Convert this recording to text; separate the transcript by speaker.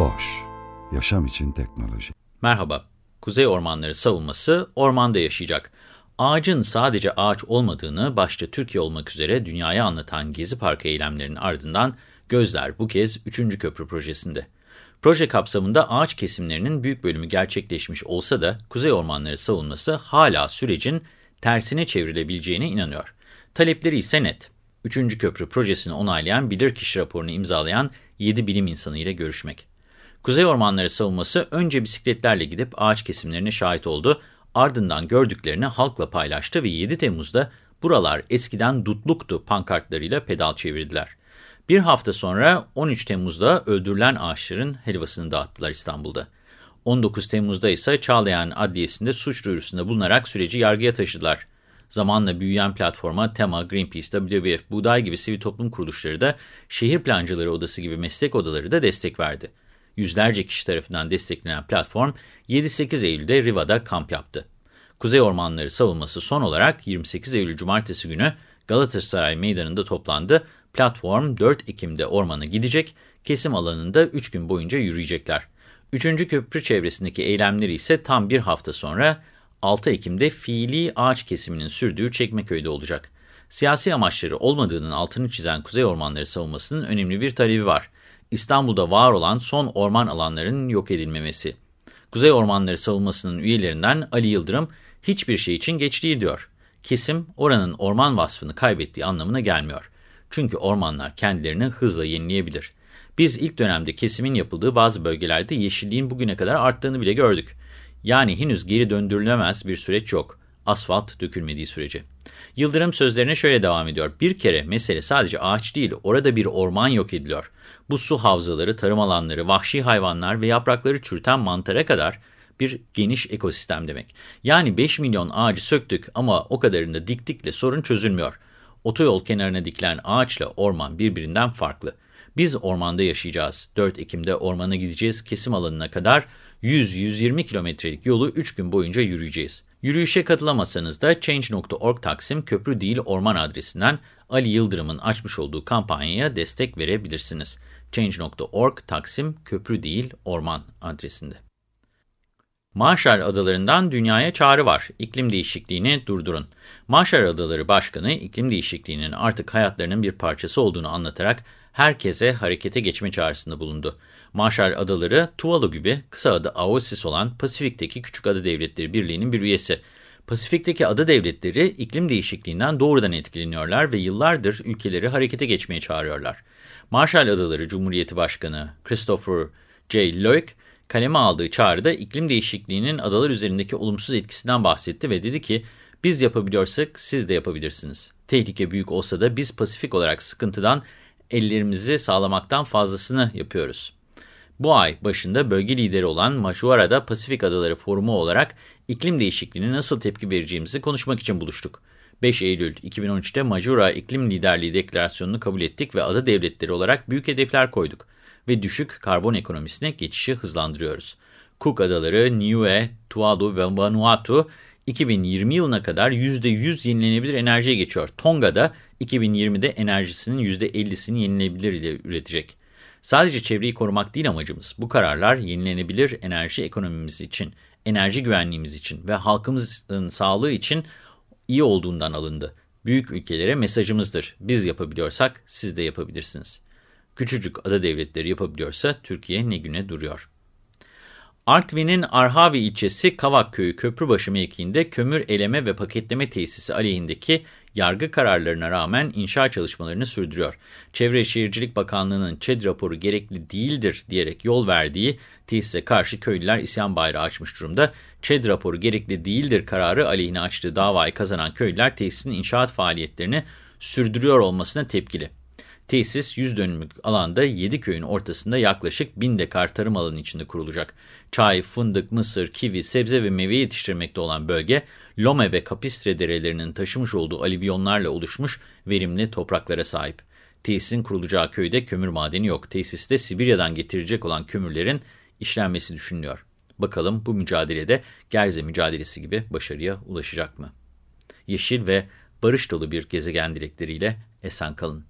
Speaker 1: Boş, yaşam için teknoloji.
Speaker 2: Merhaba, Kuzey Ormanları savunması ormanda yaşayacak. Ağacın sadece ağaç olmadığını başta Türkiye olmak üzere dünyaya anlatan Gezi Parkı eylemlerinin ardından gözler bu kez 3. köprü projesinde. Proje kapsamında ağaç kesimlerinin büyük bölümü gerçekleşmiş olsa da Kuzey Ormanları savunması hala sürecin tersine çevrilebileceğine inanıyor. Talepleri ise net. Üçüncü köprü projesini onaylayan bilirkişi raporunu imzalayan 7 bilim insanı ile görüşmek. Kuzey Ormanları savunması önce bisikletlerle gidip ağaç kesimlerine şahit oldu, ardından gördüklerini halkla paylaştı ve 7 Temmuz'da buralar eskiden dutluktu pankartlarıyla pedal çevirdiler. Bir hafta sonra 13 Temmuz'da öldürülen ağaçların helvasını dağıttılar İstanbul'da. 19 Temmuz'da ise Çağlayan Adliyesi'nde suç duyurusunda bulunarak süreci yargıya taşıdılar. Zamanla büyüyen platforma TEMA, Greenpeace, WWF, Buğday gibi sivil toplum kuruluşları da şehir plancıları odası gibi meslek odaları da destek verdi. Yüzlerce kişi tarafından desteklenen platform 7-8 Eylül'de Riva'da kamp yaptı. Kuzey Ormanları savunması son olarak 28 Eylül Cumartesi günü Galatasaray Meydanı'nda toplandı. Platform 4 Ekim'de ormana gidecek, kesim alanında 3 gün boyunca yürüyecekler. Üçüncü köprü çevresindeki eylemleri ise tam bir hafta sonra 6 Ekim'de fiili ağaç kesiminin sürdüğü Çekmeköy'de olacak. Siyasi amaçları olmadığının altını çizen Kuzey Ormanları savunmasının önemli bir talebi var. İstanbul'da var olan son orman alanlarının yok edilmemesi. Kuzey Ormanları savunmasının üyelerinden Ali Yıldırım hiçbir şey için geç değil diyor. Kesim oranın orman vasfını kaybettiği anlamına gelmiyor. Çünkü ormanlar kendilerini hızla yenileyebilir. Biz ilk dönemde kesimin yapıldığı bazı bölgelerde yeşilliğin bugüne kadar arttığını bile gördük. Yani henüz geri döndürülemez bir süreç yok. Asfalt dökülmediği sürece. Yıldırım sözlerine şöyle devam ediyor. Bir kere mesele sadece ağaç değil, orada bir orman yok ediliyor. Bu su havzaları, tarım alanları, vahşi hayvanlar ve yaprakları çürüten mantara kadar bir geniş ekosistem demek. Yani 5 milyon ağacı söktük ama o kadarını da diktikle sorun çözülmüyor. Otoyol kenarına dikilen ağaçla orman birbirinden farklı. Biz ormanda yaşayacağız. 4 Ekim'de ormana gideceğiz. Kesim alanına kadar 100-120 kilometrelik yolu 3 gün boyunca yürüyeceğiz. Yürüyüşe katılamasanız da Change.org Taksim Köprü Değil Orman adresinden Ali Yıldırım'ın açmış olduğu kampanyaya destek verebilirsiniz. Change.org Taksim Köprü Değil Orman adresinde. Marshall Adaları'ndan dünyaya çağrı var. İklim değişikliğini durdurun. Marshall Adaları Başkanı iklim değişikliğinin artık hayatlarının bir parçası olduğunu anlatarak herkese harekete geçme çağrısında bulundu. Marshall Adaları, Tuvalu gibi kısa adı AOSIS olan Pasifik'teki Küçük Ada Devletleri Birliği'nin bir üyesi. Pasifik'teki ada devletleri iklim değişikliğinden doğrudan etkileniyorlar ve yıllardır ülkeleri harekete geçmeye çağırıyorlar. Marshall Adaları Cumhuriyeti Başkanı Christopher J. Loic, kaleme aldığı çağrıda iklim değişikliğinin adalar üzerindeki olumsuz etkisinden bahsetti ve dedi ki, biz yapabiliyorsak siz de yapabilirsiniz. Tehlike büyük olsa da biz Pasifik olarak sıkıntıdan ellerimizi sağlamaktan fazlasını yapıyoruz. Bu ay başında bölge lideri olan Majuara'da Pasifik Adaları Forumu olarak iklim değişikliğine nasıl tepki vereceğimizi konuşmak için buluştuk. 5 Eylül 2013'te Majura İklim Liderliği Deklarasyonu'nu kabul ettik ve ada devletleri olarak büyük hedefler koyduk ve düşük karbon ekonomisine geçişi hızlandırıyoruz. Cook Adaları, Niue, Tuvalu ve Vanuatu 2020 yılına kadar %100 yenilenebilir enerjiye geçiyor. Tonga'da 2020'de enerjisinin %50'sini yenilenebilir ile üretecek. Sadece çevreyi korumak değil amacımız. Bu kararlar yenilenebilir enerji ekonomimiz için, enerji güvenliğimiz için ve halkımızın sağlığı için iyi olduğundan alındı. Büyük ülkelere mesajımızdır. Biz yapabiliyorsak siz de yapabilirsiniz. Küçücük ada devletleri yapabiliyorsa Türkiye ne güne duruyor. Artvin'in Arhavi ilçesi Kavak Köyü Köprübaşı mevkiinde kömür eleme ve paketleme tesisi aleyhindeki yargı kararlarına rağmen inşa çalışmalarını sürdürüyor. Çevre Şehircilik Bakanlığı'nın ÇED raporu gerekli değildir diyerek yol verdiği tesise karşı köylüler isyan bayrağı açmış durumda. ÇED raporu gerekli değildir kararı aleyhine açtığı davayı kazanan köylüler tesisin inşaat faaliyetlerini sürdürüyor olmasına tepkili. Tesis 100 dönümlük alanda 7 köyün ortasında yaklaşık 1000 dekar tarım alanı içinde kurulacak. Çay, fındık, mısır, kivi, sebze ve meyve yetiştirmekte olan bölge, Lome ve Capistre derelerinin taşımış olduğu alivyonlarla oluşmuş verimli topraklara sahip. Tesisin kurulacağı köyde kömür madeni yok. Tesiste Sibirya'dan getirecek olan kömürlerin işlenmesi düşünülüyor. Bakalım bu mücadelede Gerze mücadelesi gibi başarıya ulaşacak mı? Yeşil ve barış dolu bir gezegen dilekleriyle esen kalın.